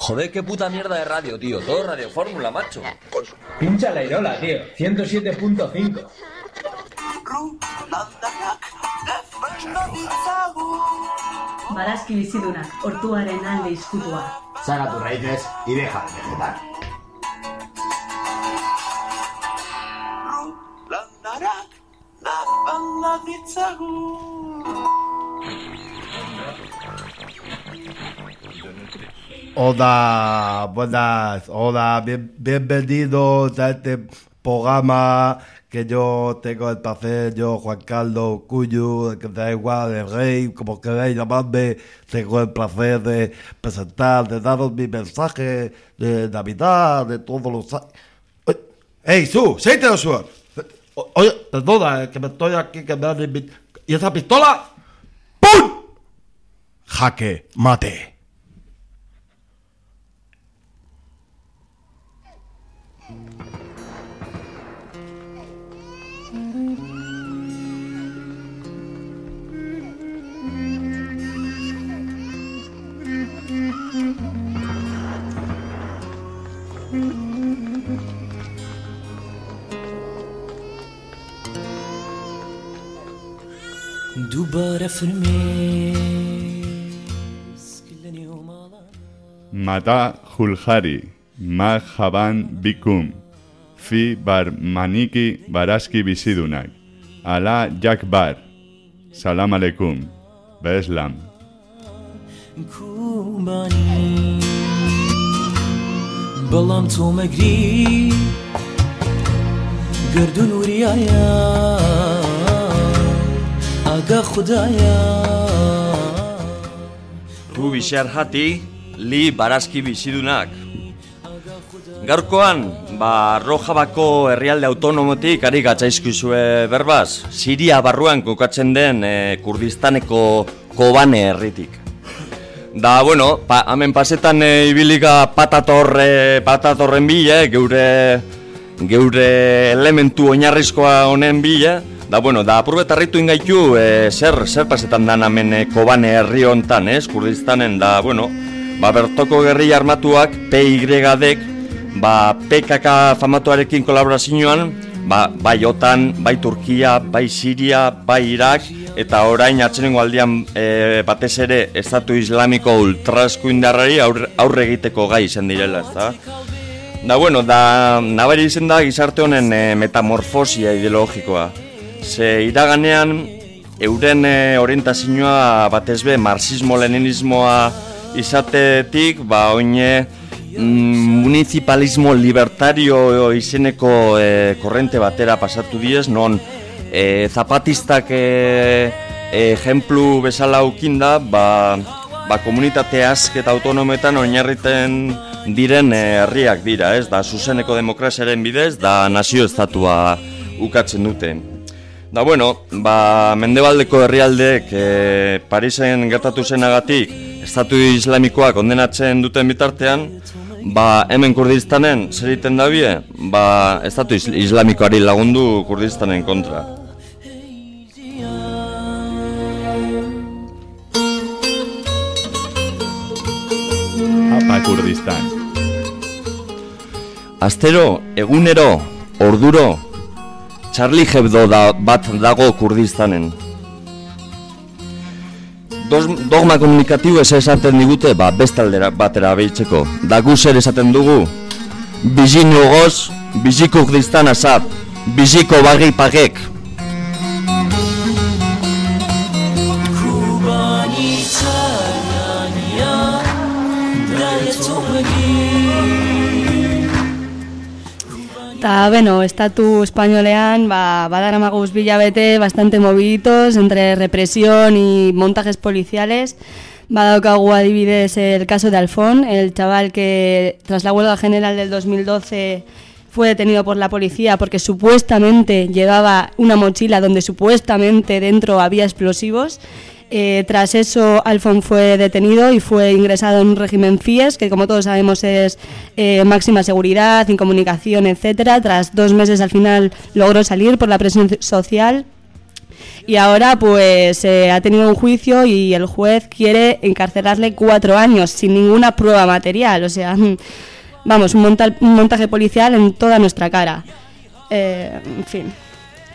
Joder, qué puta mierda de radio, tío. Todo Radio Fórmula, macho. Pincha la Irola, tío. 107.5. Barazki bizidunak, ortuaren alde izkutua. Saca tus raíces y deja de vegetar. Ditzagun Hola, buenas, hola, bien- bienvenidos a este programa que yo tengo el placer, yo Juan Carlos Cuyo, que da igual, el rey, como queráis llamarme, tengo el placer de presentar, de daros mi mensaje de Navidad, de todos los años. ¡Ey, Su! ¡Siéntate, Su! O- Oye, perdona, que me estoy aquí, que me han invitado. ¿Y esa pistola? ¡Pum! Jaque, mate. دوباره فرميس كل يوم على Mata Hulhari, Mahaban Bikum, Fi Bar Maniki Baraski Bisidunak, Ala Jakbar, Salam Aleikum, Beslam. کوبانی بەڵام تۆ مەگری گردون وریایە ئاگا خوددایە Gu bixar jati, li barazki bizidunak. Gaurkoan, ba, Rojabako herrialde autonomotik ari gatzaizkizue berbaz, Siria barruan kokatzen den e, Kurdistaneko Kobane herritik. Da, bueno, pa, hemen pasetan e, ibiliga patatorre, patatorren bile, geure, geure elementu oinarrizkoa honen bile, da, bueno, da, apurret harritu ingaitu, e, zer, zer pasetan dan hemen e, Kobane herri hontan, ez, Kurdistanen, da, bueno, ba, bertoko gerri armatuak, PYDek, ba, PKK famatuarekin kolaborazioan, ba, bai OTAN, bai Turkia, bai Siria, bai Irak, eta orain atzenengo aldian e, batez ere Estatu Islamiko ultraskuindarrari aurre, aurre egiteko gai izan direla, ezta? Da, bueno, da, nabari izen da gizarte honen e, metamorfosia ideologikoa. Ze iraganean, euren e, orientazioa batez be marxismo-leninismoa izatetik, ba, oine, mm, municipalismo libertario izeneko e, korrente batera pasatu diez, non e, zapatistak e, ejemplu bezala ukinda, ba, ba komunitate ask eta autonometan oinarriten diren herriak dira, ez? Da zuzeneko demokraziaren bidez, da nazio estatua ukatzen dute. Da bueno, ba, mendebaldeko herrialdeek e, Parisen gertatu zenagatik Estatu Islamikoa kondenatzen duten bitartean Ba, hemen Kurdistanen zer egiten dabie? Ba, Estatu Is- Islamikoari lagundu Kurdistanen kontra Apa Kurdistan. Astero, egunero, orduro Charlie Hebdo da, bat dago Kurdistanen dogma komunikatibo ez esaten digute, ba, bestaldera batera behitzeko. Da gu zer esaten dugu, bizi nogoz, bizi Kurdistan azap, biziko bagi pagek. Eta, bueno, estatu espainolean, ba, badaramaguz bilabete bastante moviditos entre represión y montajes policiales. Badaukagu adibidez el caso de Alfón, el chaval que tras la huelga general del 2012 fue detenido por la policía porque supuestamente llevaba una mochila donde supuestamente dentro había explosivos. Eh, tras eso, Alfon fue detenido y fue ingresado en un régimen FIES, que como todos sabemos es eh, máxima seguridad, incomunicación, etcétera. Tras dos meses al final logró salir por la presión social Y ahora pues eh, ha tenido un juicio y el juez quiere encarcelarle cuatro años sin ninguna prueba material. O sea, vamos, un, monta- un montaje policial en toda nuestra cara. En fin,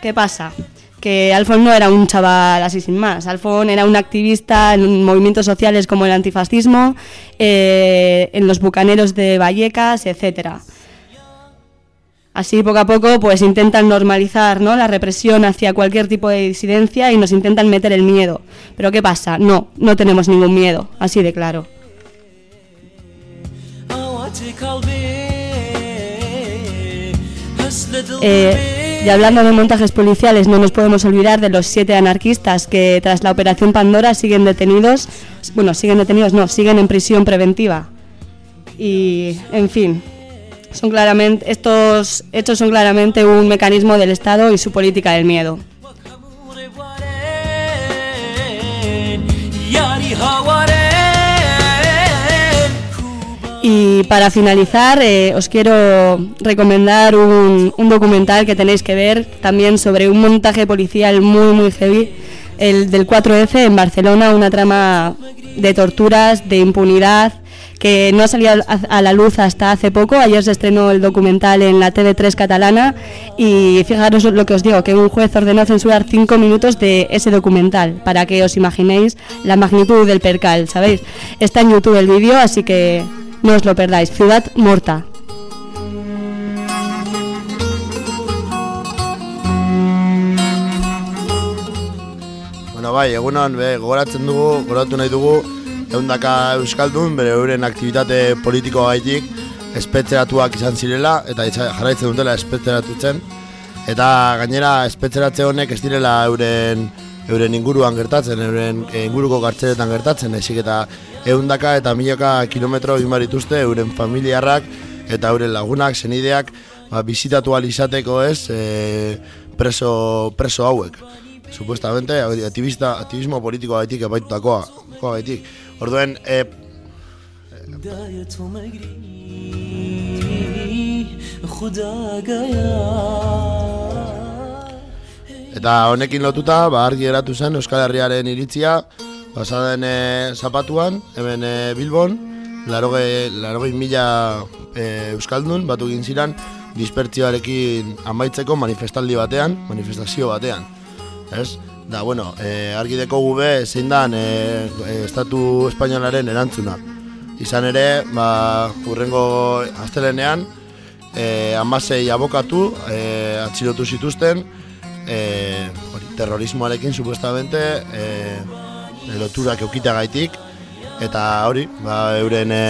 ¿qué pasa? que Alfon no era un chaval así sin más. Alfon era un activista en movimientos sociales como el antifascismo, eh, en los bucaneros de Vallecas, etcétera. Así poco a poco pues intentan normalizar ¿no? la represión hacia cualquier tipo de disidencia y nos intentan meter el miedo. Pero ¿qué pasa? No, no tenemos ningún miedo, así de claro. Eh, y hablando de montajes policiales, no nos podemos olvidar de los siete anarquistas que tras la operación Pandora siguen detenidos, bueno, siguen detenidos, no, siguen en prisión preventiva. Y, en fin, son claramente, estos hechos son claramente un mecanismo del Estado y su política del miedo. Y para finalizar, eh, os quiero recomendar un, documental que tenéis que ver también sobre un montaje policial muy, muy heavy, el del 4F en Barcelona, una trama de torturas, de impunidad, que no ha salido a, a la luz hasta hace poco. Ayer se estrenó el documental en la TV3 catalana y fijaros lo que os digo, que un juez ordenó censurar cinco minutos de ese documental para que os imaginéis la magnitud del percal, ¿sabéis? Está en YouTube el vídeo, así que no os lo perdáis. Ciudad Morta. Bueno, bai, egunon, be, gogoratzen dugu, gogoratu nahi dugu, eundaka Euskaldun, bere euren aktivitate politikoa gaitik, espetzeratuak izan zirela, eta jarraitzen dutela espetzeratutzen. Eta gainera, espetzeratze honek ez direla euren euren inguruan gertatzen, euren eh, inguruko gartzeretan gertatzen, ezik eta eundaka eta milaka kilometro egin behar dituzte euren familiarrak eta euren lagunak, senideak, ba, bizitatu ahal izateko ez, e, preso, preso hauek. Supuestamente, aktivista, aktivismo politiko gaitik epaitutakoa. gaitik. Orduen, e, بداية مجري خدا قايا Eta honekin lotuta, ba, argi geratu zen Euskal Herriaren iritzia, pasaden e, zapatuan, hemen e, Bilbon, laroge, larogei mila e, Euskaldun batu ziren dispertzioarekin amaitzeko manifestaldi batean, manifestazio batean. Ez? Da, bueno, e, argi deko gube zein dan e, Estatu Espainolaren erantzuna. Izan ere, ba, urrengo astelenean, e, amasei abokatu e, atxilotu zituzten, e, hori, terrorismoarekin supuestamente e, loturak eukita gaitik eta hori, ba, euren e,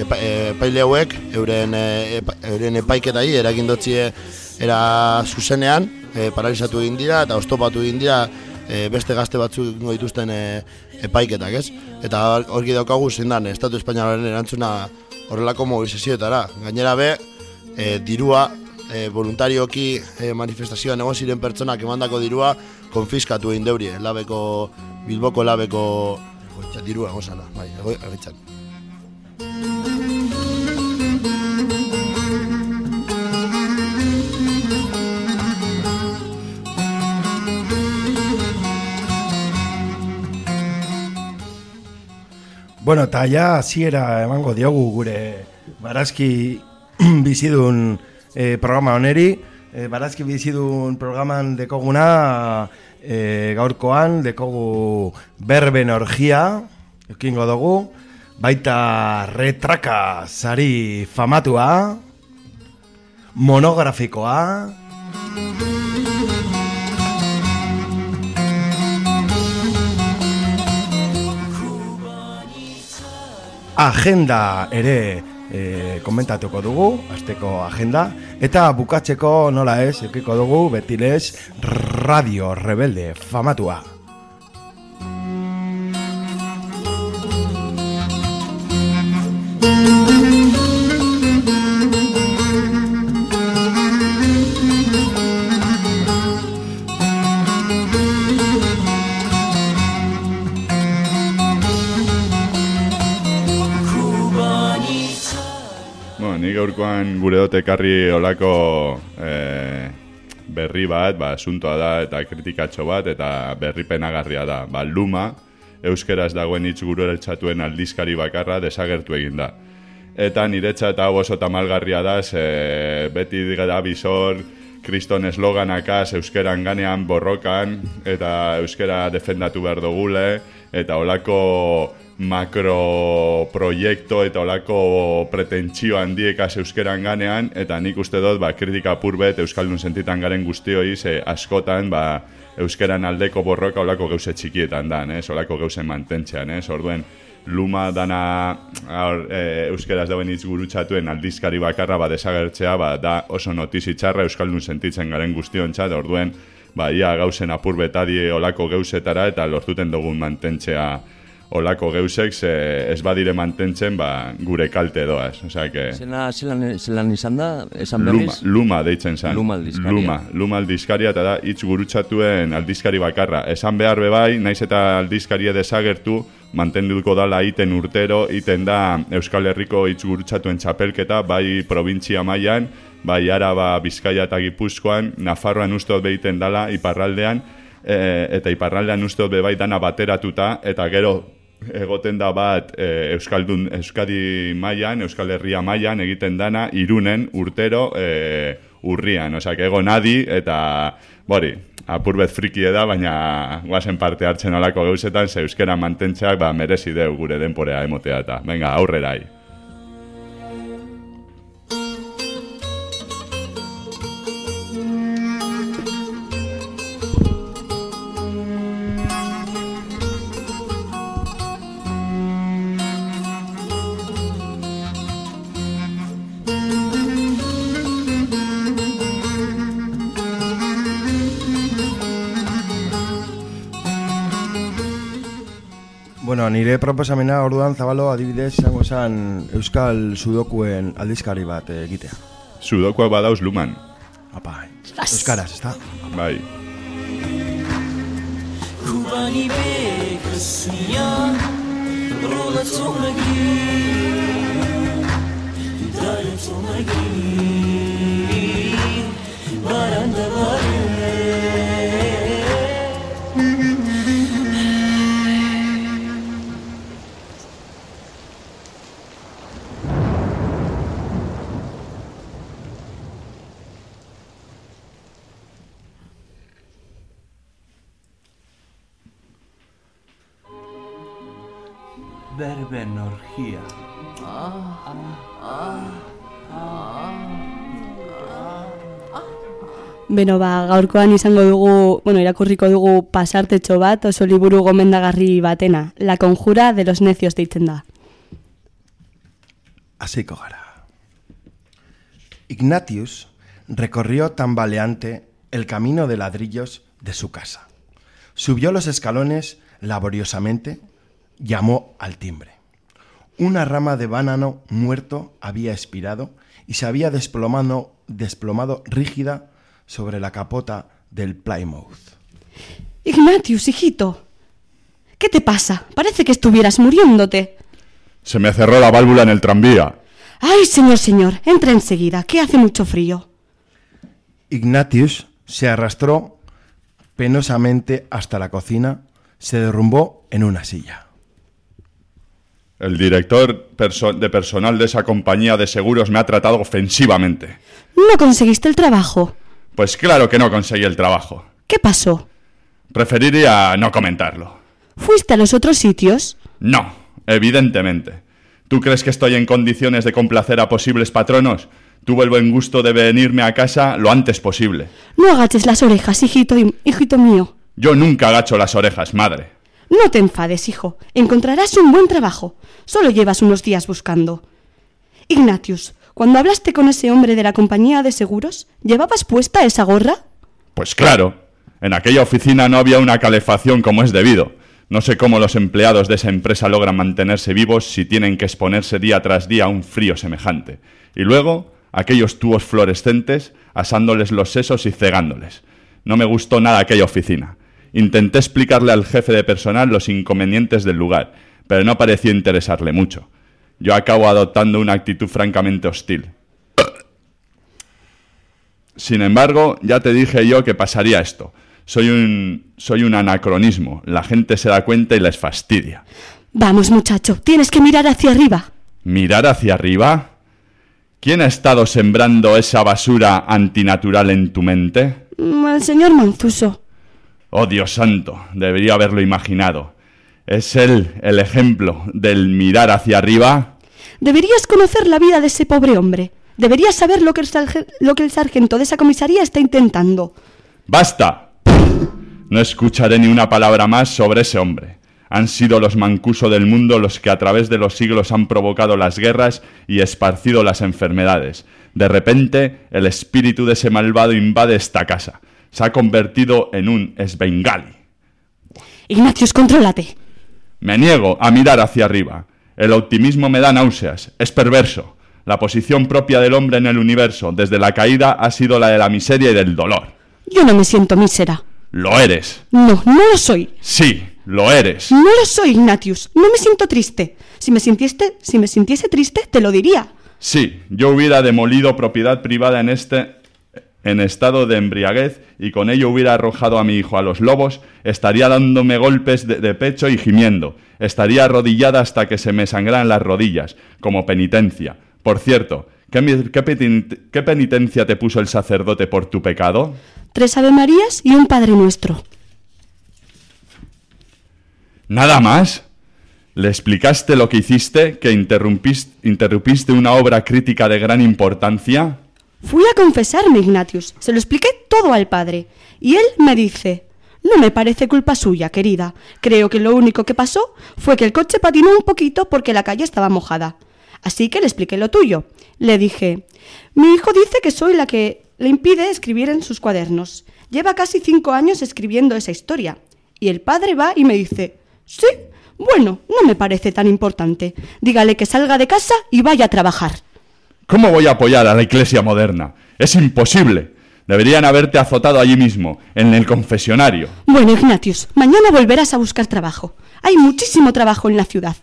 epa, epaile hauek euren, e, euren epaiketai eragin dotzie era zuzenean e, paralizatu egin dira eta oztopatu egin dira e, beste gazte batzuk egingo dituzten e, epaiketak, ez? Eta hori daukagu zein dan, Estatu Espainialaren erantzuna horrelako mobilizazioetara. Gainera be, e, dirua e, voluntarioki e, manifestazioan egon ziren pertsonak emandako dirua konfiskatu egin deurie, labeko, bilboko labeko egoitza, dirua egon zala, bai, ego- egoitzan. Bueno, eta ja hasiera emango diogu gure barazki bizidun eh, programa oneri. Eh, barazki bizidun programan dekoguna eh, gaurkoan dekogu berben orgia, ekingo dugu, baita retraka sari famatua, monografikoa, agenda ere e, komentatuko dugu, asteko agenda, eta bukatzeko nola ez, eukiko dugu, betilez, Radio Rebelde famatua. Ni gaurkoan gure dut ekarri olako e, berri bat, ba, asuntoa da eta kritikatxo bat eta berripenagarria da. Ba, luma, euskeraz dagoen hitz gururetxatuen aldizkari bakarra desagertu egin da. Eta niretza eta oso tamalgarria da, ze beti da bizor, kriston esloganakaz euskeran ganean borrokan, eta euskera defendatu behar dugule, eta olako makro proiektu eta olako pretentsio handiekaz euskeran ganean, eta nik uste dut, ba, kritika purbet euskaldun sentitan garen guztioi, ze askotan, ba, euskeran aldeko borroka olako gauze txikietan dan, ez? olako gauzen mantentzean, ez? Orduen, luma dana aur, e, euskeraz dauen hitz gurutxatuen aldizkari bakarra ba desagertzea ba, da oso notizi txarra euskaldun sentitzen garen guztiontzat, orduen ba, ia gauzen apur betadi olako gauzetara eta lortuten dugun mantentzea olako geusek ze ez badire mantentzen ba, gure kalte doaz. Osea, que... Zela, zelan, zelan izan da, esan Luma, berriz? luma deitzen zen. Luma aldizkaria. Luma, luma aldizkaria eta da hitz gurutzatuen aldizkari bakarra. Esan behar be bai, naiz eta aldizkaria desagertu, mantenduko dala iten urtero, iten da Euskal Herriko hitz gurutzatuen txapelketa, bai provintzia mailan, bai Araba, Bizkaia eta Gipuzkoan, Nafarroan uste dut behiten dala, iparraldean, e, eta iparraldean uste dut be bai dana bateratuta, eta gero egoten da bat e, Euskaldun, Euskadi mailan, Euskal Herria mailan egiten dana irunen urtero e, urrian. Osea, que ego nadi eta, bori, apurbet friki da, baina guazen parte hartzen olako gauzetan, ze euskera mantentzeak ba, merezi deu gure denporea emotea eta. Venga, aurrera nire proposamena orduan zabalo adibidez izango zen Euskal Sudokuen aldizkari bat egitea. Sudokuak badauz luman. Apa, Euskaraz, ezta? Bai. Kubani bekasnya Rola tsomagi Daya tsomagi Baranda bare Beno, ba, gaurkoan izango bueno, irakurriko dugu pasartetxo bat, oso liburu gomendagarri batena. La conjura de los necios deitzen da. Hasiko gara. Ignatius recorrió tambaleante el camino de ladrillos de su casa. Subió los escalones laboriosamente, llamó al timbre. Una rama de banano muerto había expirado y se había desplomado, desplomado rígida sobre la capota del Plymouth. Ignatius, hijito. ¿Qué te pasa? Parece que estuvieras muriéndote. Se me cerró la válvula en el tranvía. Ay, señor, señor, entra enseguida, que hace mucho frío. Ignatius se arrastró penosamente hasta la cocina, se derrumbó en una silla. El director perso- de personal de esa compañía de seguros me ha tratado ofensivamente. ¿No conseguiste el trabajo? Pues claro que no conseguí el trabajo. ¿Qué pasó? Preferiría no comentarlo. ¿Fuiste a los otros sitios? No, evidentemente. ¿Tú crees que estoy en condiciones de complacer a posibles patronos? Tuve el buen gusto de venirme a casa lo antes posible. No agaches las orejas, hijito, hijito mío. Yo nunca agacho las orejas, madre. No te enfades, hijo. Encontrarás un buen trabajo. Solo llevas unos días buscando. Ignatius, cuando hablaste con ese hombre de la compañía de seguros, ¿llevabas puesta esa gorra? Pues claro, en aquella oficina no había una calefacción como es debido. No sé cómo los empleados de esa empresa logran mantenerse vivos si tienen que exponerse día tras día a un frío semejante. Y luego, aquellos tubos fluorescentes asándoles los sesos y cegándoles. No me gustó nada aquella oficina. Intenté explicarle al jefe de personal los inconvenientes del lugar, pero no pareció interesarle mucho. Yo acabo adoptando una actitud francamente hostil. Sin embargo, ya te dije yo que pasaría esto. Soy un, soy un anacronismo. La gente se da cuenta y les fastidia. Vamos, muchacho, tienes que mirar hacia arriba. ¿Mirar hacia arriba? ¿Quién ha estado sembrando esa basura antinatural en tu mente? Mm, El señor Manzuso. Oh Dios santo, debería haberlo imaginado. ¿Es él el ejemplo del mirar hacia arriba? Deberías conocer la vida de ese pobre hombre. Deberías saber lo que el, sarge- lo que el sargento de esa comisaría está intentando. ¡Basta! No escucharé ni una palabra más sobre ese hombre. Han sido los mancuso del mundo los que a través de los siglos han provocado las guerras y esparcido las enfermedades. De repente, el espíritu de ese malvado invade esta casa. Se ha convertido en un esbengali. Ignatius, contrólate. Me niego a mirar hacia arriba. El optimismo me da náuseas. Es perverso. La posición propia del hombre en el universo desde la caída ha sido la de la miseria y del dolor. Yo no me siento mísera. Lo eres. No, no lo soy. Sí, lo eres. No lo soy, Ignatius. No me siento triste. Si me sintiese, si me sintiese triste, te lo diría. Sí, yo hubiera demolido propiedad privada en este en estado de embriaguez y con ello hubiera arrojado a mi hijo a los lobos, estaría dándome golpes de, de pecho y gimiendo, estaría arrodillada hasta que se me sangraran las rodillas, como penitencia. Por cierto, ¿qué, penitencia te puso el sacerdote por tu pecado? Tres Ave Marías y un Padre Nuestro. ¿Nada más? ¿Le explicaste lo que hiciste, que interrumpiste, interrumpiste una obra crítica de gran importancia? Fui a confesarme, Ignatius. Se lo expliqué todo al padre. Y él me dice, no me parece culpa suya, querida. Creo que lo único que pasó fue que el coche patinó un poquito porque la calle estaba mojada. Así que le expliqué lo tuyo. Le dije, mi hijo dice que soy la que le impide escribir en sus cuadernos. Lleva casi cinco años escribiendo esa historia. Y el padre va y me dice, sí, bueno, no me parece tan importante. Dígale que salga de casa y vaya a trabajar. ¿Cómo voy a apoyar a la iglesia moderna? Es imposible. Deberían haberte azotado allí mismo, en el confesionario. Bueno, Ignatius, mañana volverás a buscar trabajo. Hay muchísimo trabajo en la ciudad.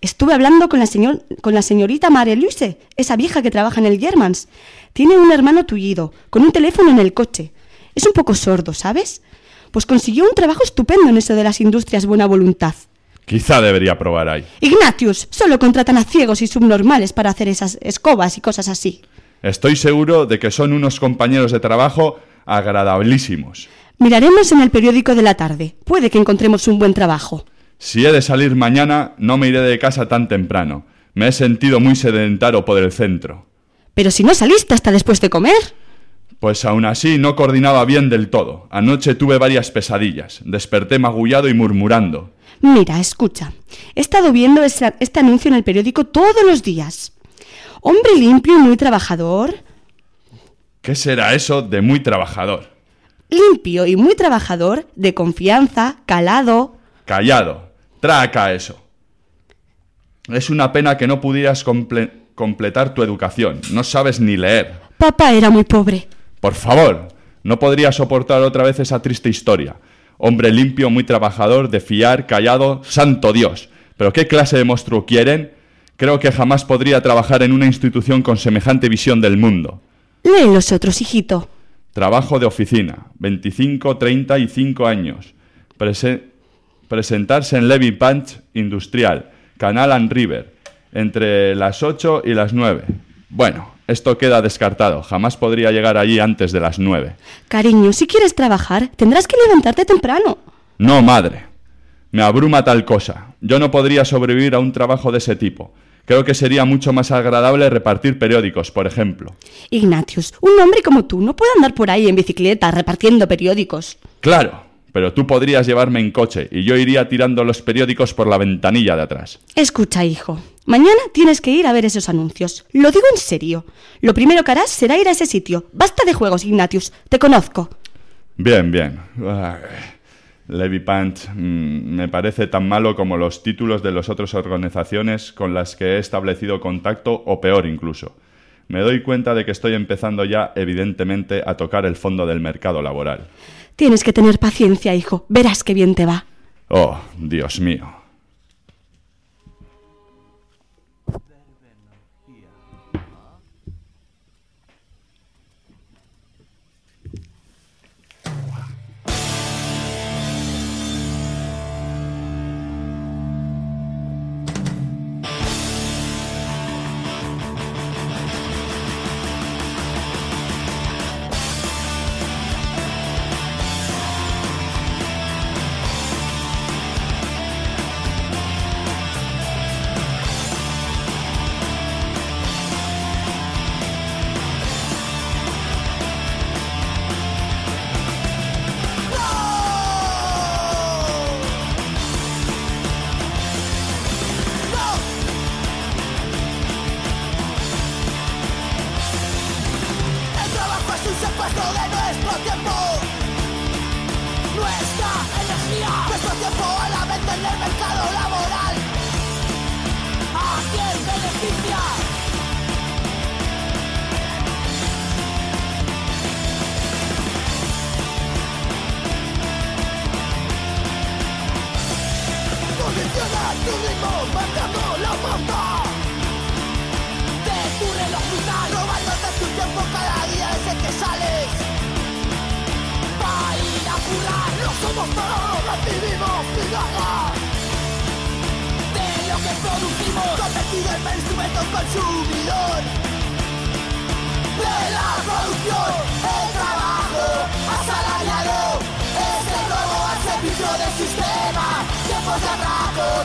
Estuve hablando con la, señor- con la señorita María Luise, esa vieja que trabaja en el Germans. Tiene un hermano tullido, con un teléfono en el coche. Es un poco sordo, ¿sabes? Pues consiguió un trabajo estupendo en eso de las industrias buena voluntad. Quizá debería probar ahí. Ignatius, solo contratan a ciegos y subnormales para hacer esas escobas y cosas así. Estoy seguro de que son unos compañeros de trabajo agradabilísimos. Miraremos en el periódico de la tarde. Puede que encontremos un buen trabajo. Si he de salir mañana, no me iré de casa tan temprano. Me he sentido muy sedentario por el centro. Pero si no saliste hasta después de comer. Pues aún así no coordinaba bien del todo. Anoche tuve varias pesadillas. Desperté magullado y murmurando. Mira, escucha. He estado viendo este anuncio en el periódico todos los días. Hombre limpio y muy trabajador. ¿Qué será eso de muy trabajador? Limpio y muy trabajador, de confianza, calado. Callado. Traca eso. Es una pena que no pudieras comple- completar tu educación. No sabes ni leer. Papá era muy pobre. Por favor, no podría soportar otra vez esa triste historia. Hombre limpio, muy trabajador, de fiar, callado, santo Dios. ¿Pero qué clase de monstruo quieren? Creo que jamás podría trabajar en una institución con semejante visión del mundo. Lee los otros, hijito. Trabajo de oficina, 25, 35 años. Prese- presentarse en Levy Punch Industrial, Canal and River, entre las 8 y las 9. Bueno, esto queda descartado. Jamás podría llegar allí antes de las 9. Cariño, si quieres trabajar, tendrás que levantarte temprano. No, madre. Me abruma tal cosa. Yo no podría sobrevivir a un trabajo de ese tipo. Creo que sería mucho más agradable repartir periódicos, por ejemplo. Ignatius, un hombre como tú no puede andar por ahí en bicicleta repartiendo periódicos. Claro, pero tú podrías llevarme en coche y yo iría tirando los periódicos por la ventanilla de atrás. Escucha, hijo. Mañana tienes que ir a ver esos anuncios. Lo digo en serio. Lo primero que harás será ir a ese sitio. Basta de juegos, Ignatius. Te conozco. Bien, bien. Levy Pant mm, me parece tan malo como los títulos de las otras organizaciones con las que he establecido contacto o peor incluso. Me doy cuenta de que estoy empezando ya evidentemente a tocar el fondo del mercado laboral. Tienes que tener paciencia, hijo. Verás qué bien te va. Oh, Dios mío.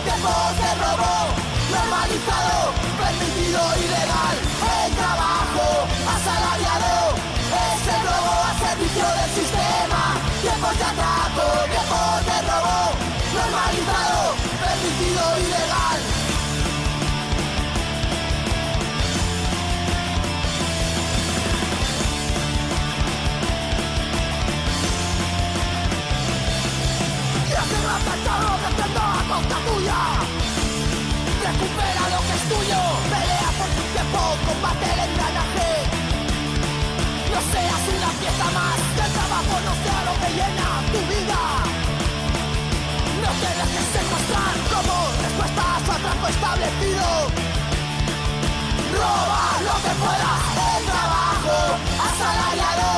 Tiempos de robo No seas una pieza más Que el trabajo no sea lo que llena tu vida. No te dejes secuestrar como respuesta a su atraco establecido. Roba lo que puedas El trabajo asalariado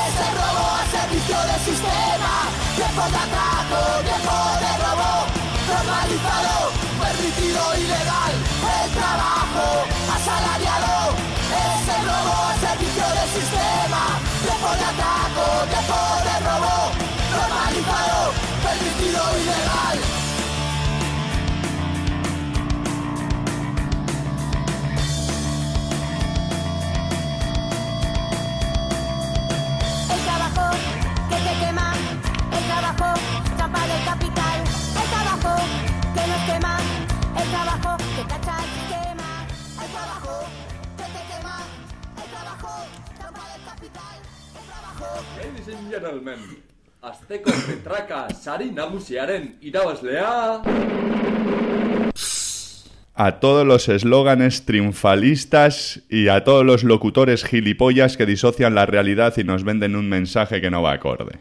Es el robo al servicio del sistema. De atraco, que cacha el sistema, el trabajo que te quema, el trabajo trampa del capital, el trabajo Ladies and gentlemen, azteko petraka sari nagusiaren irabazlea... A todos los eslóganes triunfalistas y a todos los locutores gilipollas que disocian la realidad y nos venden un mensaje que no va acorde.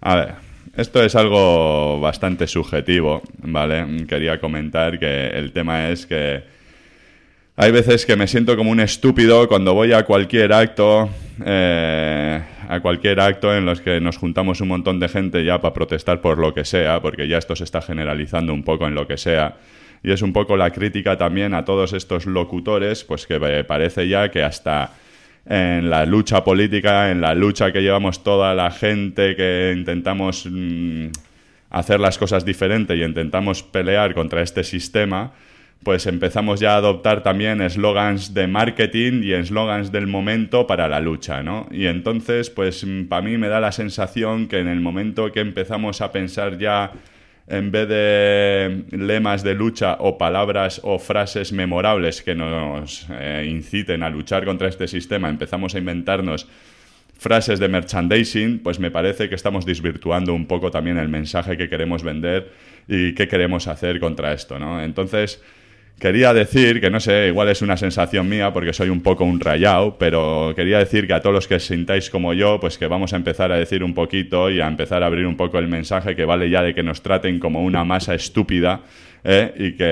A ver, esto es algo bastante subjetivo, ¿vale? Quería comentar que el tema es que hay veces que me siento como un estúpido cuando voy a cualquier acto, eh, a cualquier acto en los que nos juntamos un montón de gente ya para protestar por lo que sea, porque ya esto se está generalizando un poco en lo que sea. Y es un poco la crítica también a todos estos locutores, pues que me parece ya que hasta en la lucha política, en la lucha que llevamos toda la gente que intentamos mm, hacer las cosas diferente y intentamos pelear contra este sistema, pues empezamos ya a adoptar también eslogans de marketing y eslogans del momento para la lucha, ¿no? Y entonces, pues para mí me da la sensación que en el momento que empezamos a pensar ya en vez de lemas de lucha o palabras o frases memorables que nos eh, inciten a luchar contra este sistema, empezamos a inventarnos frases de merchandising, pues me parece que estamos desvirtuando un poco también el mensaje que queremos vender y qué queremos hacer contra esto, ¿no? Entonces, quería decir, que no sé, igual es una sensación mía porque soy un poco un rayado, pero quería decir que a todos los que sintáis como yo, pues que vamos a empezar a decir un poquito y a empezar a abrir un poco el mensaje que vale ya de que nos traten como una masa estúpida ¿eh? y que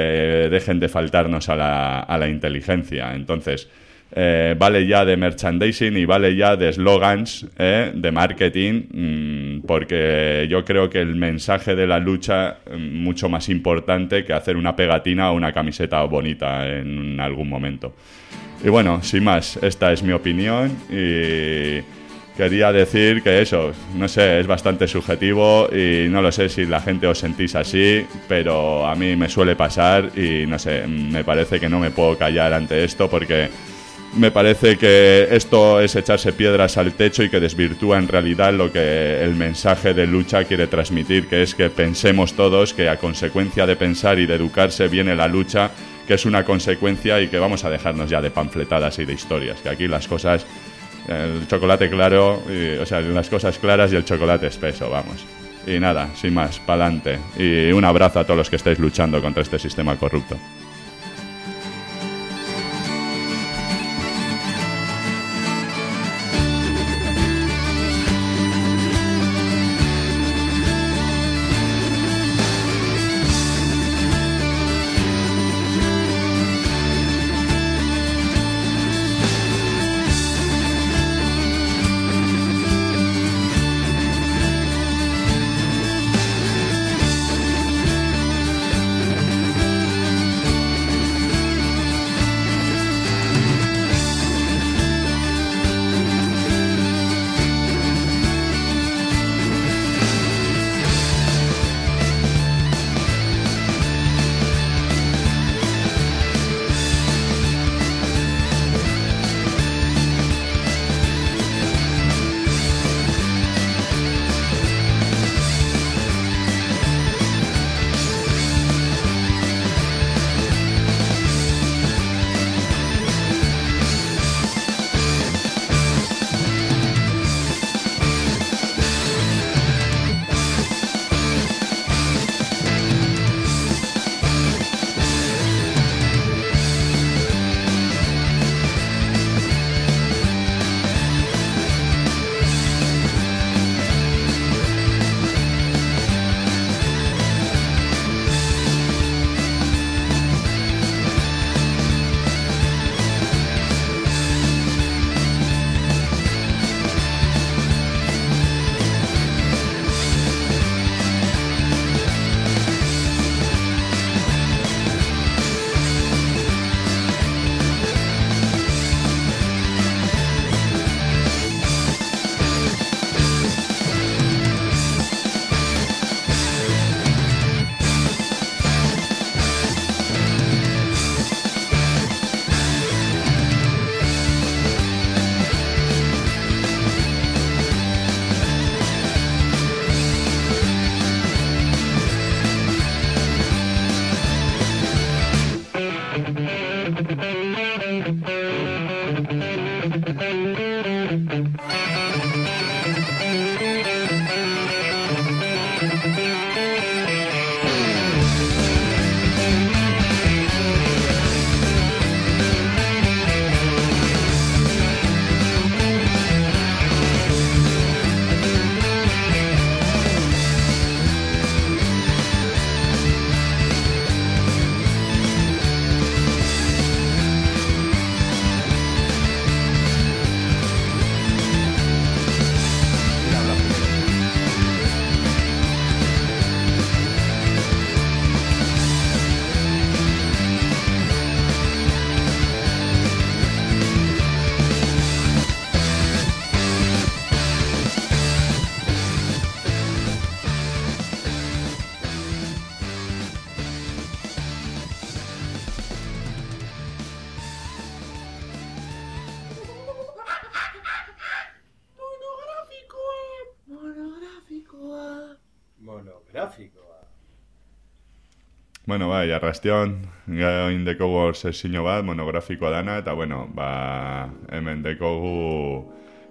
dejen de faltarnos a la, a la inteligencia. Entonces, eh, vale ya de merchandising y vale ya de slogans ¿eh? de marketing, mm, porque yo creo que el mensaje de la lucha es mucho más importante que hacer una pegatina o una camiseta bonita en algún momento. Y bueno, sin más, esta es mi opinión y quería decir que eso, no sé, es bastante subjetivo y no lo sé si la gente os sentís así, pero a mí me suele pasar y no sé, me parece que no me puedo callar ante esto porque me parece que esto es echarse piedras al techo y que desvirtúa en realidad lo que el mensaje de lucha quiere transmitir, que es que pensemos todos que a consecuencia de pensar y de educarse viene la lucha, que es una consecuencia y que vamos a dejarnos ya de panfletadas y de historias, que aquí las cosas, el chocolate claro, y- o sea, las cosas claras y el chocolate espeso, vamos. Y nada, sin más, pa'lante. Y un abrazo a todos los que estáis luchando contra este sistema corrupto. Arrastion, gain dekogu sesio bat, monografikoa dana, eta bueno, ba, hemen dekogu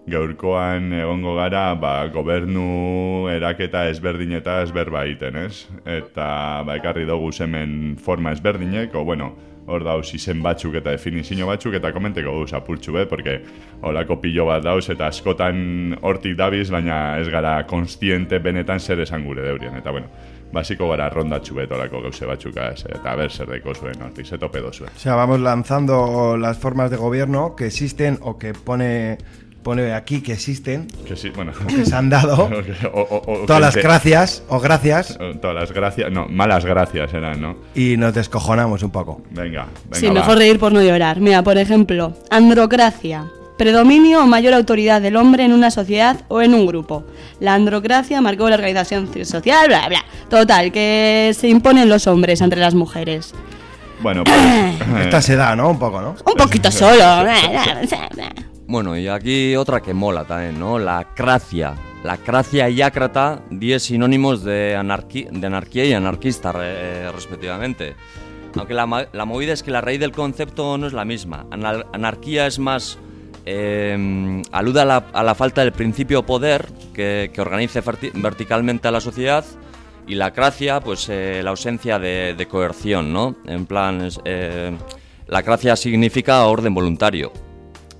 gaurkoan egongo gara, ba, gobernu eraketa ezberdineta ezberba egiten, ez? Eta, ba, ekarri dugu hemen forma ezberdinek, o, bueno, hor dauz izen batzuk eta definizio batzuk, eta komenteko guz apurtxu, be, porque holako pillo bat dauz, eta askotan hortik dabiz, baina ez gara konstiente benetan zer esan gure deurien, eta bueno, basiko gara rondatxu bet olako gauze batzukaz, eta ber zer deko zuen, hortik, ze tope dozuen. O sea, vamos lanzando las formas de gobierno que existen o que pone, pone aquí que existen, Que sí, bueno. que se han dado. O- o- o Todas que las te- gracias o gracias o Todas las gracias, no, malas gracias eran, ¿no? y nos descojonamos un poco. Venga, venga. Sí, va. mejor reír por no llorar. Mira, por ejemplo, androcracia. Predominio o mayor autoridad del hombre en una sociedad o en un grupo. La androcracia marcó la organización social, bla, bla. Total, que se imponen los hombres entre las mujeres. Bueno, pues. Esta se da, ¿no? Un poco, ¿no? Un poquito solo. Bueno, y aquí otra que mola también, ¿no? La cracia. La cracia y ácrata, 10 sinónimos de, anarqui- de anarquía y anarquista, re- respectivamente. Aunque la, la movida es que la raíz del concepto no es la misma. Anar- anarquía es más... eh, alude a la, a la falta del principio poder que, que organice verti- verticalmente a la sociedad y la cracia, pues eh, la ausencia de, de coerción, ¿no? En plan, eh, la cracia significa orden voluntario.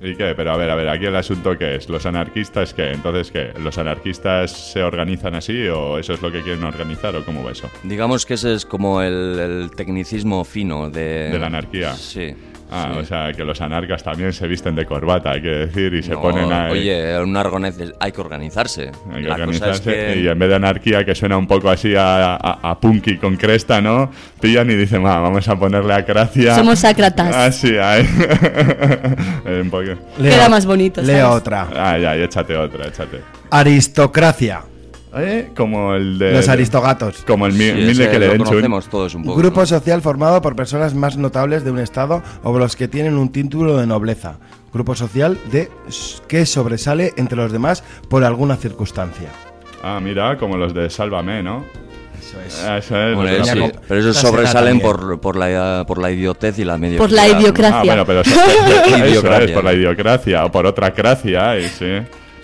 ¿Y qué? Pero a ver, a ver, aquí el asunto que es, ¿los anarquistas qué? Entonces, ¿qué? ¿Los anarquistas se organizan así o eso es lo que quieren organizar o cómo va eso? Digamos que ese es como el, el tecnicismo fino de... De la anarquía. Sí. Ah, sí. o sea, que los anarcas también se visten de corbata, hay que decir, y se No, ponen a... Oye, en una organiz- hay que organizarse. Hay que La cosa es organizarse que... y en vez de anarquía que suena un poco así a, a, a punky con cresta, ¿no? Pillan y dicen, "Va, vamos a ponerle a Cracia. Somos ácratas. Ah, sí, ahí. un poco. Queda más bonito, Leo ¿sabes? otra. Ah, ya, y échate otra, échate. Aristocracia. ¿Eh? Como el de... Los aristogatos. Como el Sí, mil de que le todos un Un poco. grupo ¿no? social formado por personas más notables de un estado o los que tienen un título de nobleza. Grupo social de que sobresale entre los demás por alguna circunstancia. Ah, mira, como los de Sálvame, ¿no? Eso es. Eso es. Bueno, sí, pero esos sobresalen por, por, la, por la idiotez y la medio. Por la idiocracia. Ah, bueno, pero eso, eso es, Idiocracia. por la idiocracia o por otra cracia, y sí.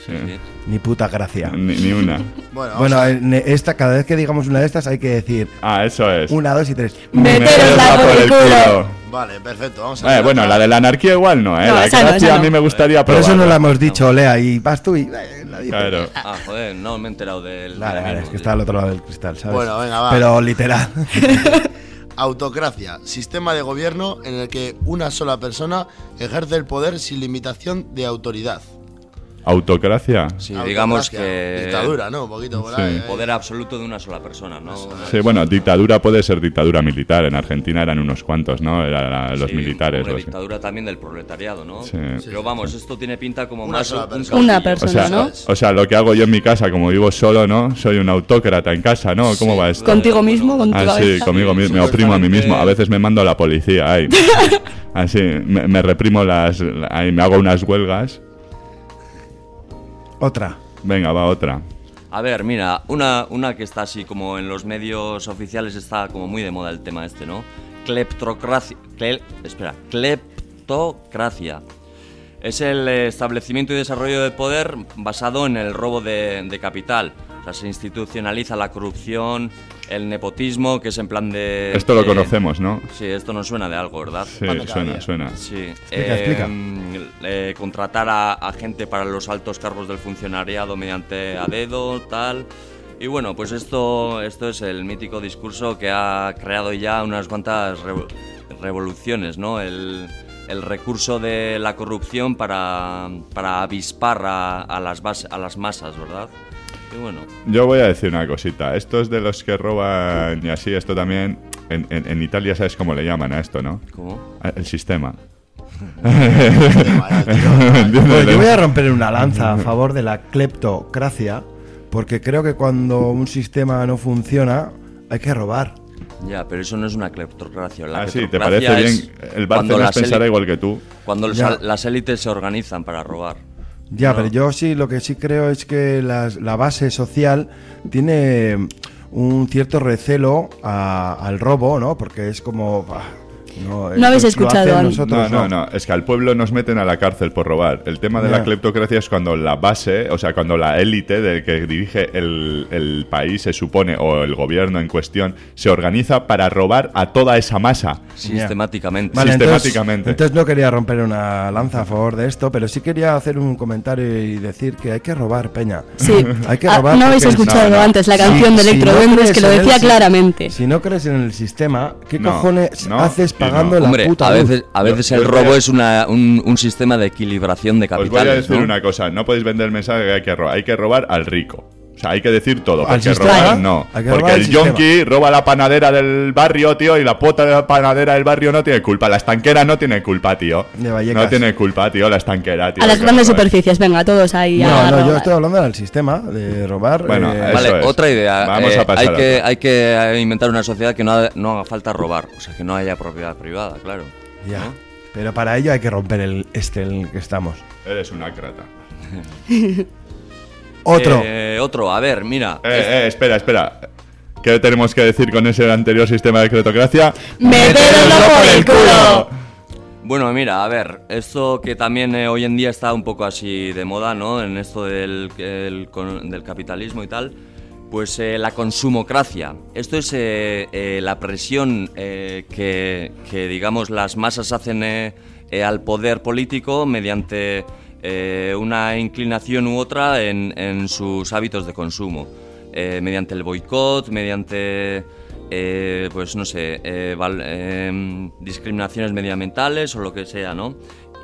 sí. Sí. Ni puta gracia. Ni, ni una. Bueno, Bueno, esta, cada vez que digamos una de estas hay que decir Ah, eso es. una, dos y tres. Meterosla por el culo. vale, perfecto. Vamos a Eh, ver bueno, otra. la de la anarquía igual no, ¿eh? No, la esa no, gracia esa a mí no. me gustaría Por eso no la hemos dicho, Lea, y vas tú y... eh, Claro. Ah, joder, no me he enterado del... Vale, mismo, es que está al otro lado del cristal, ¿sabes? Bueno, venga, va. Pero literal. Autocracia, sistema de gobierno en el que una sola persona ejerce el poder sin limitación de autoridad. Autocracia. Sí, Autocracia, digamos que... Dictadura, ¿no? Un poquito por Sí. ahí. ¿eh? Poder absoluto de una sola persona, ¿no? Sí, bueno, dictadura puede ser dictadura militar. En Argentina eran unos cuantos, ¿no? Eran los Sí, militares. los- dictadura también del proletariado, ¿no? Sí. Pero vamos, esto tiene pinta como Una más sola un persona. Una caudillo. O sea, persona, ¿no? o sea, lo que hago yo en mi casa, como vivo solo, ¿no? Soy un autócrata en casa, ¿no? ¿Cómo Sí, va esto? Contigo mismo, con tu Ah, sí, conmigo mismo, me oprimo a mí mismo. A veces me mando a la policía, ahí. Así, me, me reprimo las... Ahí me hago unas huelgas. Otra. Venga, va otra. A ver, mira, una, una que está así como en los medios oficiales está como muy de moda el tema este, ¿no? Cleptocracia. cle- espera, cleptocracia. Es el establecimiento y desarrollo de poder basado en el robo de, de capital. sea, se institucionaliza la corrupción, el nepotismo, que es en plan de... Esto lo eh, conocemos, ¿no? Sí, esto nos suena de algo, ¿verdad? Sí, suena, suena. Sí. Explica, explica. eh, contratar a, a gente para los altos cargos del funcionariado mediante a dedo, tal. Y bueno, pues esto, esto es el mítico discurso que ha creado ya unas cuantas revo- revoluciones, ¿no? El, el recurso de la corrupción para, para avispar a, a las bas- a las masas, ¿verdad? Y bueno, Yo voy a decir una cosita. Estos de los que roban y así, esto también. En, en- en Italia, ¿sabes cómo le llaman a esto, no? ¿Cómo? A- El sistema. Pues yo voy a romper una lanza a favor de la cleptocracia, porque creo que cuando un sistema no funciona, hay que robar. ya, pero eso no es una cleptocracia. La Ah, sí, ¿te parece bien? El las pensará igual que tú. Cuando los- las élites se organizan para robar. Ya, No. pero yo sí, lo que sí creo es que las- la base social tiene un cierto recelo a- al robo, ¿no? Porque es como... bah, no, No habéis escuchado nosotros No, no, no, es que al pueblo nos meten a la cárcel por robar. El tema de la cleptocracia es cuando la base, o sea, cuando la élite del que dirige el, el país, se supone, o el gobierno en cuestión, se organiza para robar a toda esa masa. Sistemáticamente. Vale, Sistemáticamente. Entonces, entonces no quería romper una lanza a favor de esto, pero sí quería hacer un comentario y decir que hay que robar, Peña. Sí. hay que Ah, robar. no habéis escuchado antes la canción de Electroduendes crees que lo el decía si- claramente. Si no crees en el sistema, ¿qué No, cojones no, haces y pagando no. la Hombre, puta a luz? veces, a veces Yo- el yo voy a- robo es una, un, un sistema de equilibración de Os voy a decir ¿no? una cosa, no podéis vender el mensaje que hay que robar, hay que robar al rico. O sea, hay que decir todo, Al porque sistema, robar no. hay que Porque el yonki roba la panadera del barrio, tío, y la puta de la panadera del barrio no tiene culpa. La estanquera no tiene culpa, tío. De. No tiene culpa, tío, la estanquera, tío. A las grandes superficies, venga, todos ahí No, a no, yo robar. estoy hablando del sistema, de robar. Bueno, eh, eso Vale, es. otra idea. Vamos Eh, a pasar hay, que, hay que inventar una sociedad que no, ha- no haga falta robar. O sea, que no haya propiedad privada, claro. Ya. Pero para ello hay que romper el este en el que estamos. Eres una crata. Otro. Eh, otro, a ver, mira. Eh, eh, espera, espera. ¿Qué tenemos que decir con ese anterior sistema de cretocracia? ¡Metedlo por el culo! Bueno, mira, a ver, esto que también eh, hoy en día está un poco así de moda, ¿no? En esto del, el- con- del capitalismo y tal, pues eh, la consumocracia. Esto es eh, eh, la presión eh, que, que, digamos, las masas hacen eh, eh, al poder político mediante eh, una inclinación u otra en, en sus hábitos de consumo. Eh, mediante el boicot, mediante eh, pues no sé, eh, val- discriminaciones medioambientales o lo que sea, ¿no?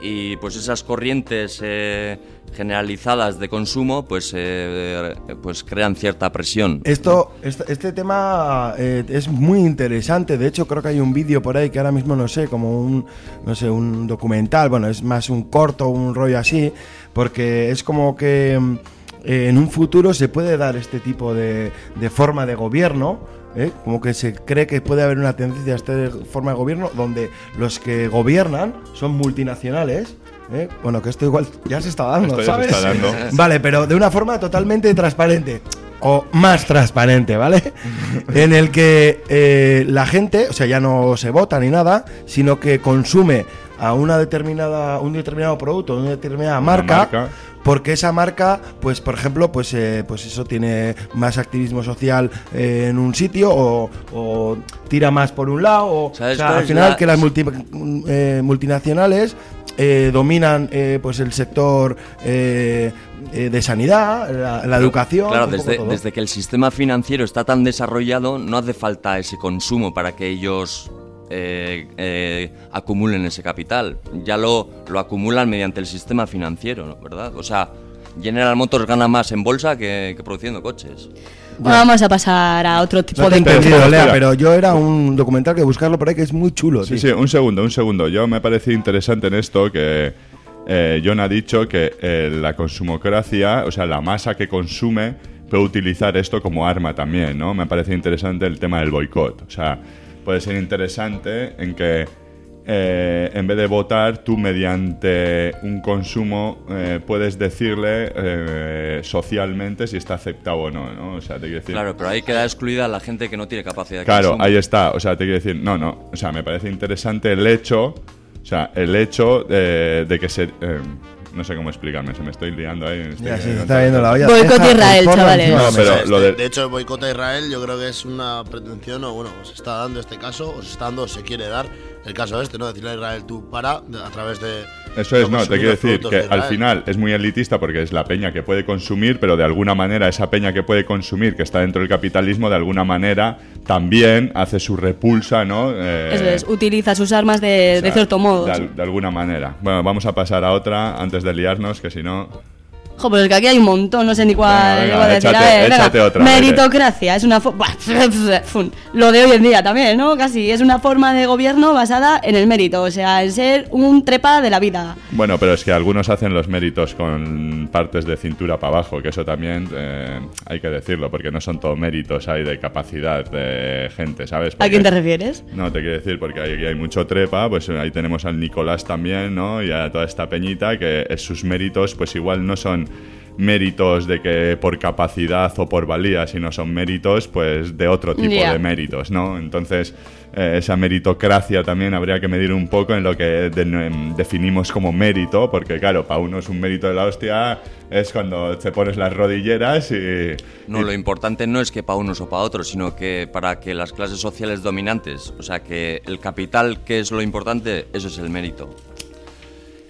Y pues esas corrientes eh, generalizadas de consumo pues, eh, pues crean cierta presión. Esto, este, tema eh, es muy interesante. De hecho, creo que hay un vídeo por ahí que ahora mismo no sé, como un, no sé, un documental. Bueno, es más un corto, un rollo así, porque es como que mm, eh, en un futuro se puede dar este tipo de, de forma de gobierno. ¿Eh? Como que se cree que puede haber una tendencia a esta forma de gobierno donde los que gobiernan son multinacionales. ¿eh? Bueno, que esto igual ya se está dando, Esto ya se ¿sabes? está dando. Vale, pero de una forma totalmente transparente. O más transparente, ¿vale? en el que eh, la gente, o sea, ya no se vota ni nada, sino que consume a una determinada, un determinado producto, una determinada marca, marca. porque esa marca, pues por ejemplo, pues, eh, pues eso tiene más activismo social eh, en un sitio o, o tira más por un lado, o, o ¿Sabes sea, cuál al final la- que las multi- eh, multinacionales eh, dominan eh, pues el sector eh, eh, de sanidad, la, la educación. Claro, desde, desde que el sistema financiero está tan desarrollado, no hace falta ese consumo para que ellos eh, eh, acumulen ese capital. Ya lo, lo acumulan mediante el sistema financiero, ¿no? ¿verdad? O sea, General Motors gana más en bolsa que, que produciendo coches. Bueno, vamos a pasar a otro tipo No de entendido, espera, Lea, pero yo era un documental que buscarlo por ahí que es muy chulo. Sí, tío. sí, un segundo, un segundo. Yo me parece interesante en esto que eh, John ha dicho que eh, la consumocracia, o sea, la masa que consume, puede utilizar esto como arma también, ¿no? Me parece interesante el tema del boicot. O sea, puede ser interesante en que eh, en vez de votar, tú mediante un consumo eh, puedes decirle eh, socialmente si está aceptado o no, ¿no? O sea, te quiero decir... Claro, pero ahí queda excluida la gente que no tiene capacidad de Claro, consumo. ahí está. O sea, te quiero decir, no, no. O sea, me parece interesante el hecho, o sea, el hecho de, de que se, no sé cómo explicarme, se me estoy liando ahí. estoy- Ya, sí, se está viendo la olla. Boicot Israel, chavales. No, pero mesa. lo de, de- de hecho, el boicot a Israel yo creo que es una pretensión, o bueno, se está dando este caso, o se está dando, o se quiere dar el caso este, ¿no? Decirle a Israel tú para a través de. Eso es, no, te quiero decir que de al final es muy elitista porque es la peña que puede consumir, pero de alguna manera esa peña que puede consumir, que está dentro del capitalismo, de alguna manera también hace su repulsa, ¿no? Eh, Eso es, utiliza sus armas de, o de sea, cierto modo. De, de alguna manera. Bueno, vamos a pasar a otra antes de liarnos, que si no... Jo, pero es que aquí hay un montón, no sé ni cuál. Venga, venga, decir. échate- ver, otra, Meritocracia, es una forma. Lo de hoy en día también, ¿no? Casi. Es una forma de gobierno basada en el mérito, o sea, en ser un trepa de la vida. Bueno, pero es que algunos hacen los méritos con partes de cintura para abajo, que eso también eh, hay que decirlo, porque no son todo méritos, hay de capacidad de gente, ¿sabes? ¿A quién te refieres? No, te quiero decir, porque hay, hay mucho trepa, pues ahí tenemos al Nicolás también, ¿no? Y a toda esta peñita, que sus méritos, pues igual no son méritos de que por capacidad o por valía, sino son méritos, pues, de otro tipo Ya. de méritos, ¿no? Entonces, eh, esa meritocracia también habría que medir un poco en lo que de- em, definimos como mérito, porque claro, para uno es un mérito de la hostia, es cuando te pones las rodilleras y... No, y- lo importante no es que para unos o para otros, sino que para que las clases sociales dominantes, o sea, que el capital, que es lo importante, eso es el mérito.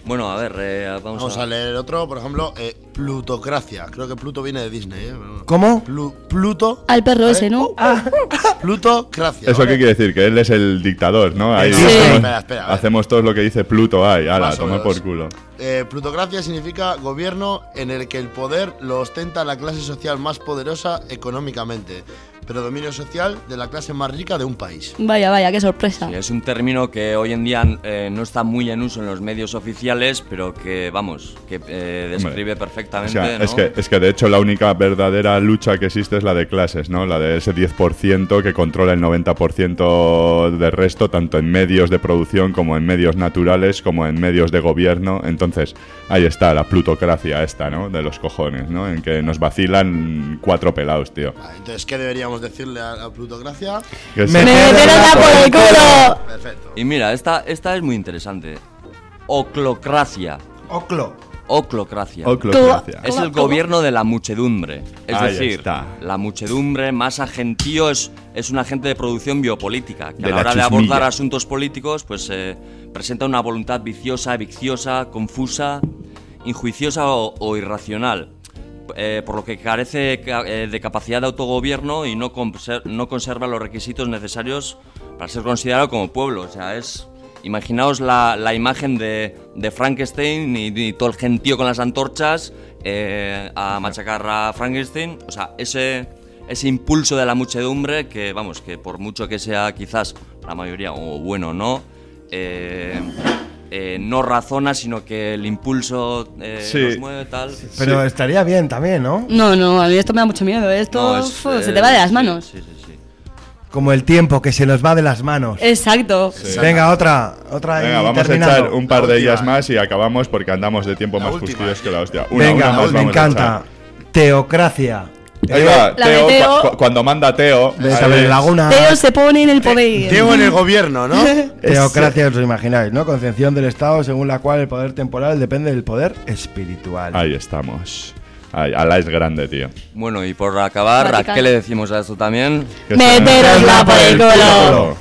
Bueno, a ver, eh, vamos, Vamos a... a leer otro, por ejemplo, eh, Plutocracia. Creo que Pluto viene de Disney, ¿eh? ¿Cómo? Plu- Pluto. Al perro ese, ¿no? Plutocracia. ¿Eso ¿vale? qué quiere decir? Que él es el dictador, ¿no? Ahí Sí. hacemos, Espera, espera, a ver. hacemos todo lo que dice Pluto ahí, ala, toma por culo. Eh, plutocracia significa gobierno en el que el poder lo ostenta la clase social más poderosa económicamente, pero dominio social de la clase más rica de un país. Vaya, vaya, qué sorpresa. Sí, es un término que hoy en día eh, no está muy en uso en los medios oficiales, pero que, vamos, que eh, describe O perfectamente, sea, ¿no? es, que, es que de hecho la única verdadera lucha que existe es la de clases, ¿no? La de ese 10% que controla el 90% del resto, tanto en medios de producción como en medios naturales, como en medios de gobierno. Entonces, ahí está la plutocracia esta, ¿no? De los cojones, ¿no? En que nos vacilan cuatro pelados, tío. Vale, Entonces, ¿qué deberíamos decirle a la plutocracia? ¡Métetela por el culo! Perfecto. Y mira, esta, esta es muy interesante. Oclocracia. Oclo. Oclocracia. Oclocracia. Es el gobierno de la muchedumbre. Es Ahí decir, está. la muchedumbre, masa gentío, es, es un agente de producción biopolítica que De a la la hora de abordar asuntos políticos pues eh, presenta una voluntad viciosa, vicciosa, confusa, injuiciosa o, o irracional. Eh, por lo que carece ca- eh, de capacidad de autogobierno y no, conser- no conserva los requisitos necesarios para ser considerado como pueblo. O sea, es. Imaginaos la, la imagen de, de Frankenstein y, y todo el gentío con las antorchas eh, a machacar a Frankenstein. O sea, ese, ese impulso de la muchedumbre que, vamos, que por mucho que sea quizás la mayoría, o bueno, no, eh, eh, no razona, sino que el impulso eh, Sí. nos mueve tal. Pero estaría bien también, ¿no? No, no, a mí esto me da mucho miedo. Esto No, es, eh, se te va de las sí, manos. Sí, sí, sí. Como el tiempo que se nos va de las manos. Exacto. Venga, otra. Otra Venga, y vamos a terminando. echar un par de ellas más y acabamos porque andamos de tiempo La más última, justillos eh. que la hostia. Una, Venga, una más me vamos a encanta. Teocracia. Echar. Ahí va, La de Teo, Teo. cu- cu- cuando manda Teo. De ahí- Isabel Laguna. Teo se pone en el poder. Teo en el gobierno, ¿no? Teocracia, os imagináis, ¿no? Concepción del Estado según la cual el poder temporal depende del poder espiritual. Ahí estamos. Ahí, Alá es grande, tío. Bueno, y por acabar, ¿a Vaticano. qué le decimos a esto también? Meterosla por el culo.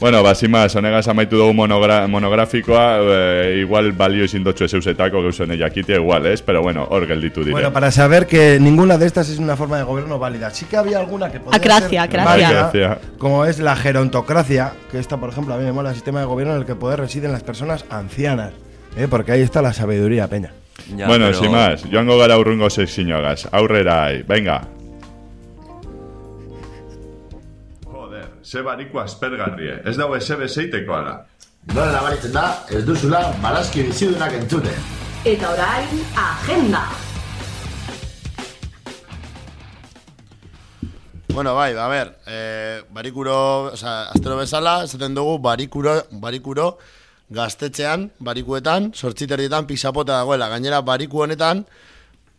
Bueno, basima, sonegas amaitu dugu monogra monografikoa, eh, igual balio ezin dotxo ez eusetako gauzen jakitea igual, ez? Pero bueno, hor gelditu dire. Bueno, para saber que ninguna de estas es una forma de gobierno válida. Sí que había alguna que podía Acracia, ser acracia. válida, Acracia. como es la gerontocracia, que esta, por ejemplo, a mí me mola el sistema de gobierno en el que poder reside en las personas ancianas. ¿eh? Porque ahí está la sabiduría, peña. Ya, bueno, pero- sin más, joango gara urrungo sexinogaz. Aurrera, venga. Ze bariko aspergarrie. Ez dago eze bezeiteko ala. Nola nabaritzen da, ez duzula barazki bizidunak entzuten. Eta orain, agenda. Bueno, bai, a ver, eh, barikuro, oza, astero bezala, esaten dugu barikuro, barikuro gaztetxean, barikuetan, sortziterrietan pixapota dagoela. Gainera, bariku honetan,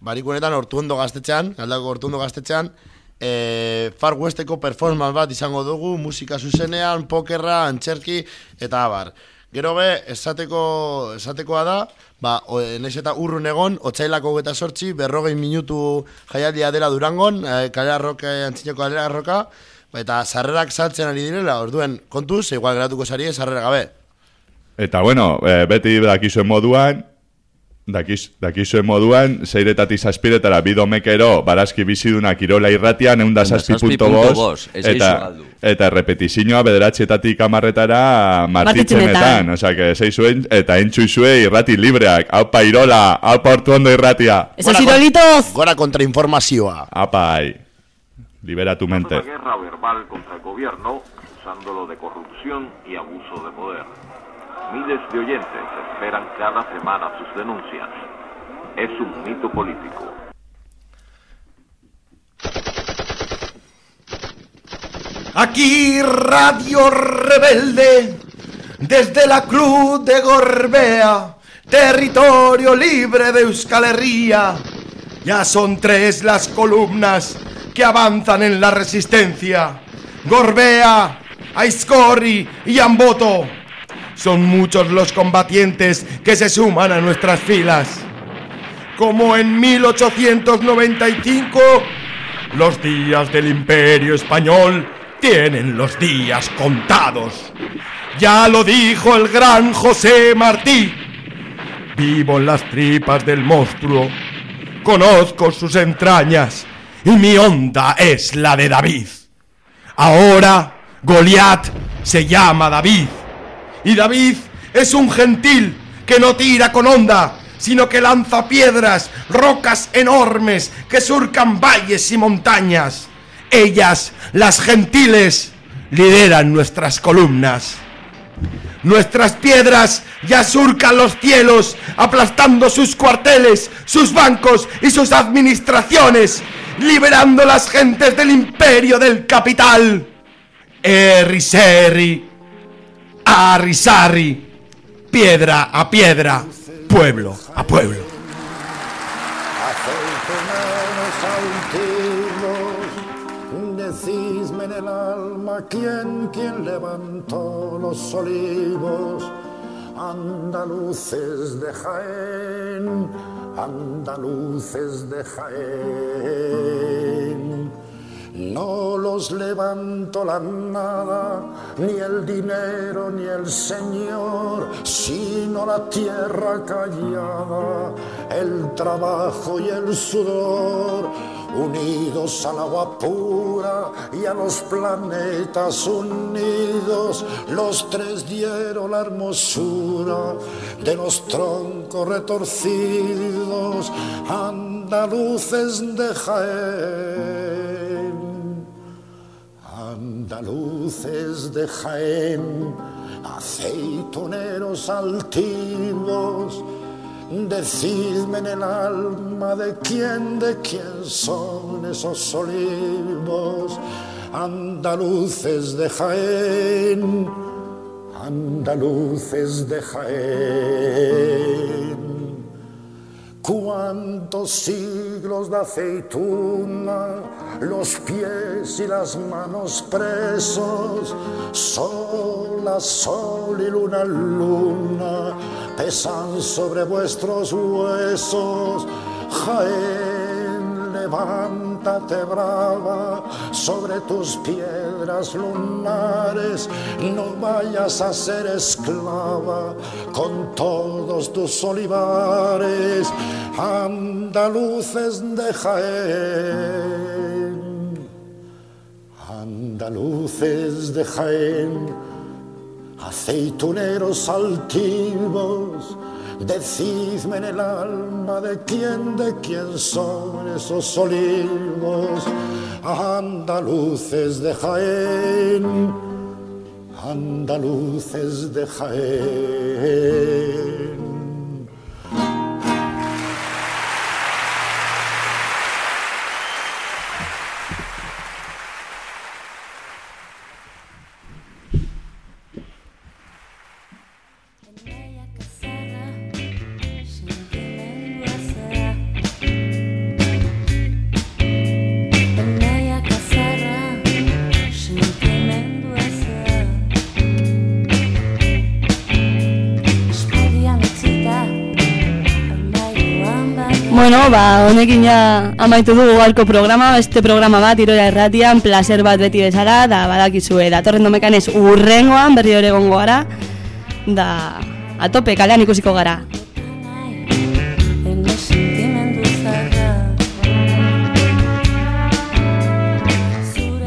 bariku honetan ortuondo gaztetxean, galdako ortuondo gaztetxean, eh, Far Westeko performance bat izango dugu, musika zuzenean, pokerra, antxerki, eta abar. Gero be, esateko, esatekoa da, ba, naiz eta urrun egon, otzailako geta sortzi, berrogei minutu jaialdia dela durangon, e, kalera roka, antzineko kalera roka, eta sarrerak saltzen ari direla, orduen, kontuz, igual geratuko sari sarrera gabe. Eta bueno, e, beti dakizuen moduan, dakiz, dakizuen moduan, zeiretatik zazpiretara bidomekero, barazki biziduna kirola irratia, neunda zazpi punto punto bost, bost, ez eizu eta, eta repetizioa bederatxietatik amarretara martitzenetan, osea, que zeizuen, eta entxuizue irrati libreak, haupa irola, haupa hortu ondo irratia, Esos irolitos. Gora kontrainformazioa. apai, libera tu mente. Una guerra verbal contra el gobierno, acusándolo de corrupción y abuso de poder. Miles de oyentes esperan cada semana sus denuncias. Es un mito político. Aquí Radio Rebelde, desde la Cruz de Gorbea, territorio libre de Euskal Herria. Ya son tres las columnas que avanzan en la resistencia. Gorbea, Aizcorri y Amboto. Son muchos los combatientes que se suman a nuestras filas. Como en 1895, los días del imperio español tienen los días contados. Ya lo dijo el gran José Martí. Vivo en las tripas del monstruo. Conozco sus entrañas y mi onda es la de David. Ahora Goliat se llama David. Y David es un gentil que no tira con onda, sino que lanza piedras, rocas enormes que surcan valles y montañas. Ellas, las gentiles, lideran nuestras columnas. Nuestras piedras ya surcan los cielos, aplastando sus cuarteles, sus bancos y sus administraciones, liberando las gentes del imperio del capital. Eriseri, Arisari, piedra a piedra, pueblo a pueblo. Decidme en el alma quién, quién levantó los olivos. Andaluces de Jaén, andaluces de Jaén. No los levantó la nada, ni el dinero, ni el Señor, sino la tierra callada, el trabajo y el sudor, unidos al agua pura y a los planetas unidos, los tres dieron la hermosura de los troncos retorcidos, andaluces de Jaén. Andaluces de Jaén, aceituneros altivos, decidme en el alma de quién, de quién son esos olivos. Andaluces de Jaén, andaluces de Jaén. Cuántos siglos de aceituna, los pies y las manos presos, sol sol y luna luna, pesan sobre vuestros huesos. Jaén, levántate brava sobre tus piedras lunares, no vayas a ser esclava con todos tus olivares, andaluces de Jaén, andaluces de Jaén, aceituneros altivos, decidme en el alma de quién, de quién son esos olivos, andaluces de Jaén, andaluces de Jaén. Ba, honekin ja amaitu dugu galko programa, beste programa bat, irola erratian, placer bat beti bezala, da badakizue, datorren domekanez urrengoan, berri hori egongo gara, da, atope, kalean ikusiko gara.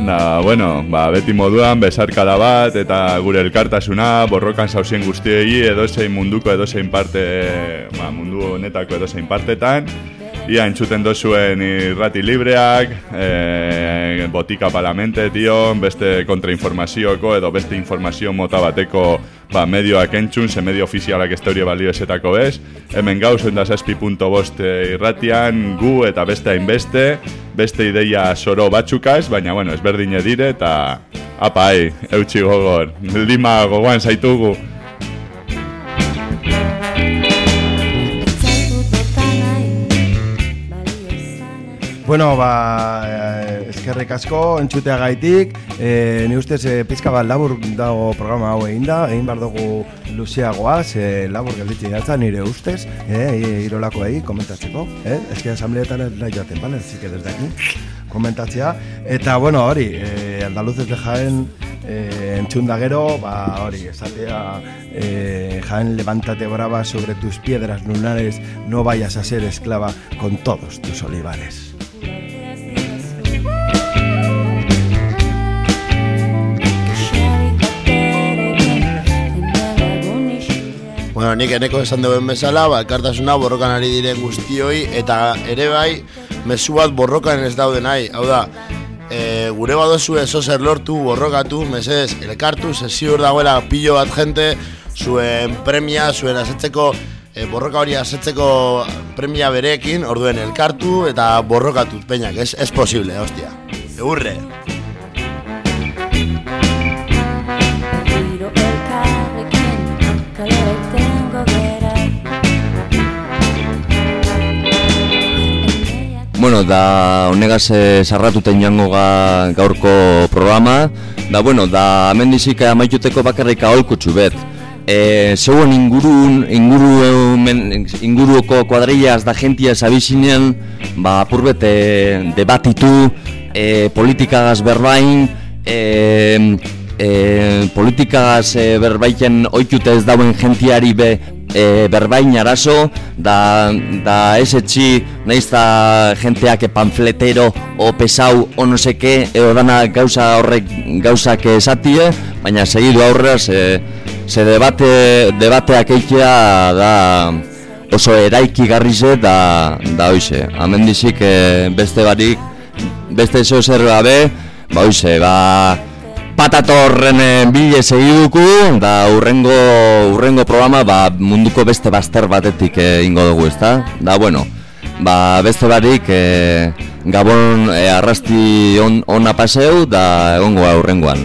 Da, bueno, ba, beti moduan, besarkada bat, eta gure elkartasuna, borrokan zauzien guztiei, edozein munduko, edozein parte, ba, mundu honetako edozein partetan, Ia entzuten dozuen irrati libreak, e, botika palamente, tio, beste kontrainformazioko edo beste informazio mota bateko ba, medioak entzun, ze medio ofizialak ez teoria balio esetako bez. Hemen gauz, da zazpi.bost irratian, gu eta beste hainbeste, beste ideia soro batzukaz, baina, bueno, ezberdine dire eta apai, eutxi gogor, lima gogoan zaitugu. Bueno, ba, eh, eskerrik asko entzutea gaitik, e, ni ustez e, pizka bat labur dago programa hau egin da, egin behar dugu luzeagoa, ze labur gelditzen jatza nire ustez, e, irolako egin komentatzeko, eh? Ez que asambleetan ez nahi joaten, bale? Zike desde aquí, komentatzea. Eta, bueno, hori, e, andaluzez de jaen e, entzun da gero, ba, hori, esatea, e, jaen, levántate brava sobre tus piedras lunares, no vayas a ser esclava con todos tus olivares. Bueno, nik eneko esan duen bezala, ba, elkartasuna borrokan ari diren guztioi, eta ere bai, mezu bat borrokan ez dauden nahi. Hau da, e, gure badozu eso zer lortu, borrokatu, mesedez, elkartu, sesiur dagoela pilo bat jente, zuen premia, zuen asetzeko, e, borroka hori asetzeko premia berekin, orduen elkartu eta borrokatu, peinak, ez, ez posible, hostia. Eurre! Bueno, da honegaz eh, sarratuten joango ga, gaurko programa. Da bueno, da amendizik amaituteko bakarrik aholkutsu bet. E, Zeuen ingurun, inguru, men, inguruoko kuadrillas da gentiaz abizinean Ba, apurbet e, debatitu, e, politikagaz berbain e, e, politikagaz e, berbaiten oitute ez dauen gentiari be e, berbain arazo da, da ez etxi nahiz da jenteak panfletero o pesau o no seke edo dana gauza horrek gauzak esatie baina segidu aurrera ze, ze debate, debateak eitea da oso eraiki garrize da, da hoize amendizik e, beste barik beste zeo zer gabe ba hoize ba patatorren eh, bile segiduku da urrengo urrengo programa ba, munduko beste bazter batetik eh, ingo dugu, ezta? Da bueno, ba, beste barik eh, Gabon eh, arrasti on, ona paseu da egongo urrengoan.